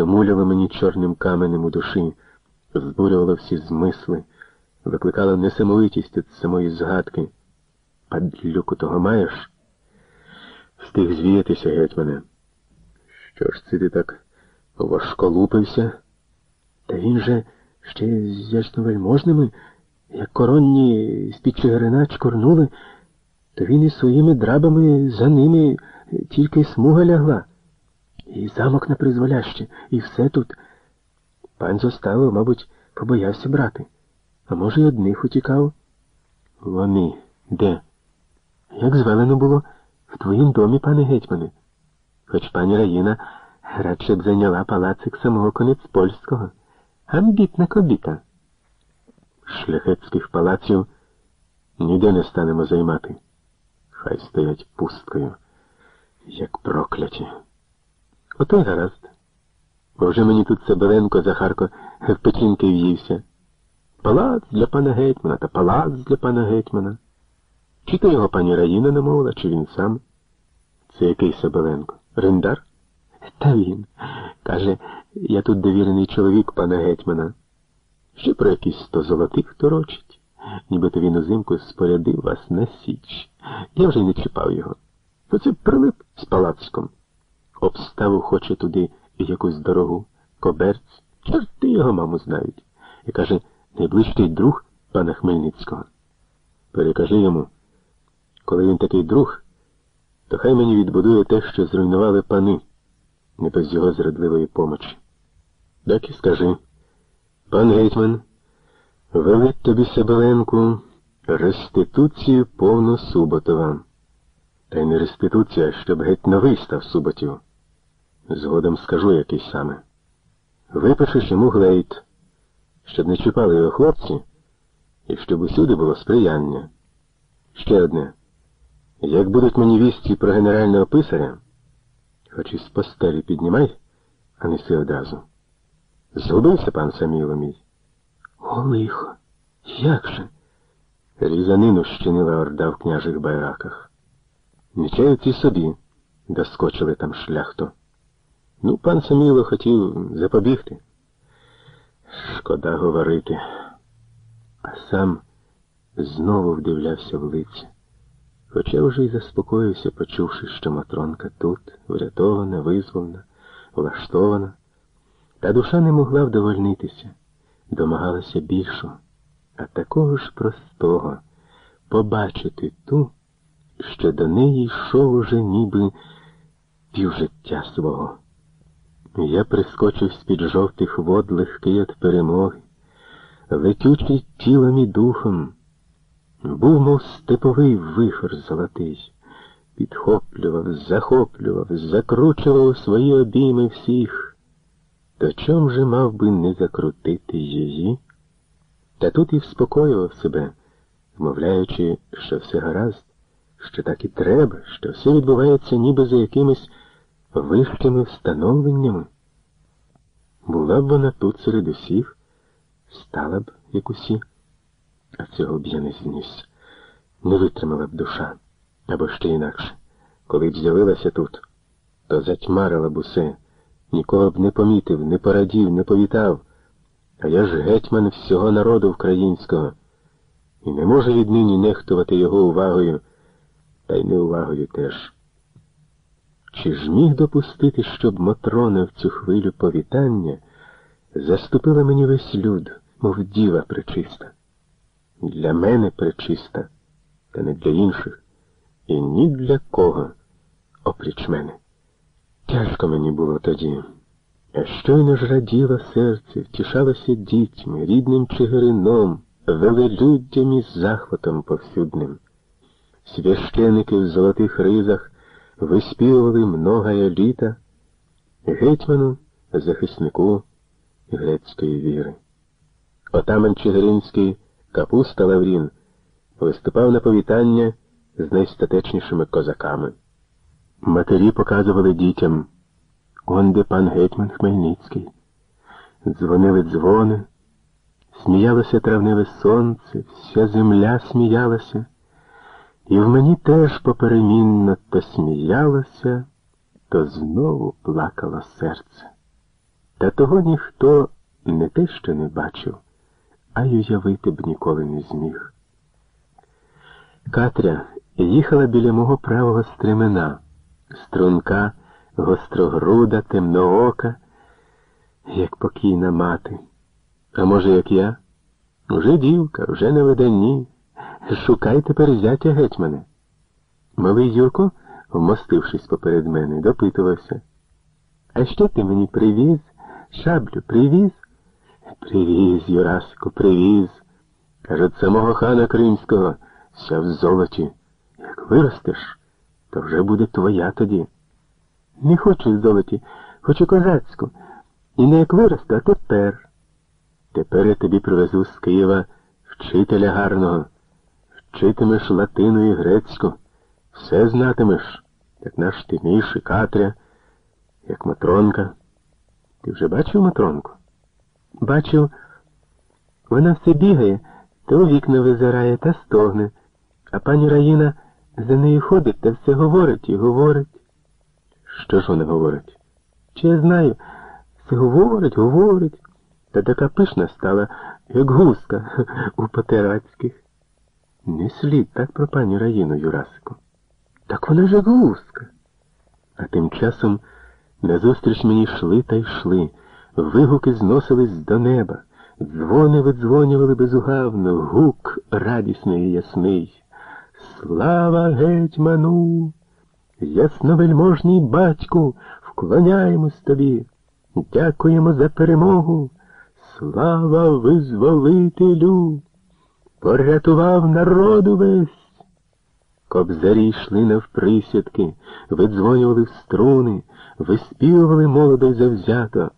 що муляло мені чорним каменем у душі, збурювало всі змисли, викликало несамовитість від самої згадки. Падлюку того маєш? Встиг звіятися, гетьмане. Що ж це ти так важколупився? Та він же ще з ясновельможними, як коронні з-під Чигирина чкорнули, то він із своїми драбами за ними тільки смуга лягла. І замок на призволяще, і все тут. Пан зоставив, мабуть, побоявся брати. А може, й одних утікав? Вони де? Як звелено було в твоїм домі, пане гетьмане. Хоч пані Раїна радше б зайняла палацик самого конець польського. Амбітна кобіта. Шляхетських палаців ніде не станемо займати. Хай стоять пусткою, як прокляті. Ото й гаразд. Бо вже мені тут Себеленко Захарко в печінки в'ївся. Палац для пана гетьмана та палац для пана гетьмана. Чи то його пані Раїна намовила, чи він сам? Це який Себеленко? Рендар? Та він. Каже, я тут довірений чоловік пана гетьмана. Ще про якісь сто золотих торочить. Нібито він узимку спорядив вас на січ. Я вже й не чіпав його. Оце прилип з палацком. Обставу хоче туди якусь дорогу, коберць. Чорти його, маму, знають. І каже, найближчий друг пана Хмельницького. Перекажи йому, коли він такий друг, то хай мені відбудує те, що зруйнували пани, не без його зрадливої помочі. Так і скажи. Пан гетьман, велить тобі Себеленку реституцію повну Суботова. Та й не реституція, щоб геть новий став Суботів. Згодом скажу який саме. Випишеш йому глейт, щоб не чіпали його хлопці, і щоб усюди було сприяння. Ще одне. Як будуть мені вісті про генерального писаря, хоч із постелі піднімай, а неси одразу. Згубився пан Саміло мій? О, лихо. Як же? Різанину щинила орда в княжих байраках. Нічають собі, доскочили там шляхту. Ну, пан Саміло хотів запобігти. Шкода говорити. А сам знову вдивлявся в лиця. Хоча вже й заспокоївся, почувши, що Матронка тут, врятована, визволена, влаштована. Та душа не могла вдовольнитися, домагалася більшого, а такого ж простого побачити ту, що до неї йшов уже ніби півжиття свого. Я прискочив з-під жовтих вод легкий від перемоги, летючий тілом і духом, був, мов степовий вихор золотий, підхоплював, захоплював, закручував свої обійми всіх. То чом же мав би не закрутити її? Та тут і вспокоював себе, вмовляючи, що все гаразд, що так і треба, що все відбувається ніби за якимись вищими встановленнями. Була б вона тут серед усіх, стала б, як усі, а цього б я не зніс. Не витримала б душа, або ще інакше. Коли б з'явилася тут, то затьмарила б усе, нікого б не помітив, не порадів, не повітав. А я ж гетьман всього народу українського, і не можу віднині нехтувати його увагою, та й неувагою теж. Чи ж міг допустити, щоб Мотрона в цю хвилю повітання заступила мені весь люд, мов діва пречиста? Для мене пречиста, та не для інших, і ні для кого, опріч мене. Тяжко мені було тоді. А щойно ж раділо серце, втішалося дітьми, рідним Чигирином, велелюддям і захватом повсюдним. Священики в золотих ризах виспівували многая літа гетьману, захиснику грецької віри. Отаман Чигиринський Капуста Лаврін виступав на повітання з найстатечнішими козаками. Матері показували дітям, он де пан гетьман Хмельницький. Дзвонили дзвони, сміялося травневе сонце, вся земля сміялася. І в мені теж поперемінно то сміялося, то знову плакало серце. Та того ніхто не те що не бачив, а й уявити б ніколи не зміг. Катря їхала біля мого правого стремена, струнка, гострогруда, темноока, як покійна мати. А може, як я? Вже дівка, вже на виданні. Шукай тепер зятя гетьмане. Малий Юрко, вмостившись поперед мене, допитувався. А що ти мені привіз? Шаблю привіз? Привіз, Юрасику, привіз. Кажуть, самого хана Кримського, вся в золоті. Як виростеш, то вже буде твоя тоді. Не хочу в золоті, хочу козацьку. І не як виросту, а тепер. Тепер я тобі привезу з Києва вчителя гарного. Вчитимеш латину і грецьку. Все знатимеш, як наш Тиміш і Катря, як Матронка. Ти вже бачив Матронку? Бачив, вона все бігає, то у вікна визирає та стогне, а пані Раїна за нею ходить та все говорить і говорить. Що ж вона говорить? Чи я знаю, все говорить, говорить, та така пишна стала, як гуска у Потерацьких. Не слід так про пані Раїну, Юрасику. Так вона ж як гуска. А тим часом назустріч мені йшли та йшли, вигуки зносились до неба, дзвони видзвонювали безугавно, гук радісний і ясний. Слава гетьману! Ясновельможній батьку, вклоняємось тобі, дякуємо за перемогу. Слава визволителю! Порятував народу весь. Кобзарі йшли навприсядки, видзвонювали в струни, виспівували молодо завзято.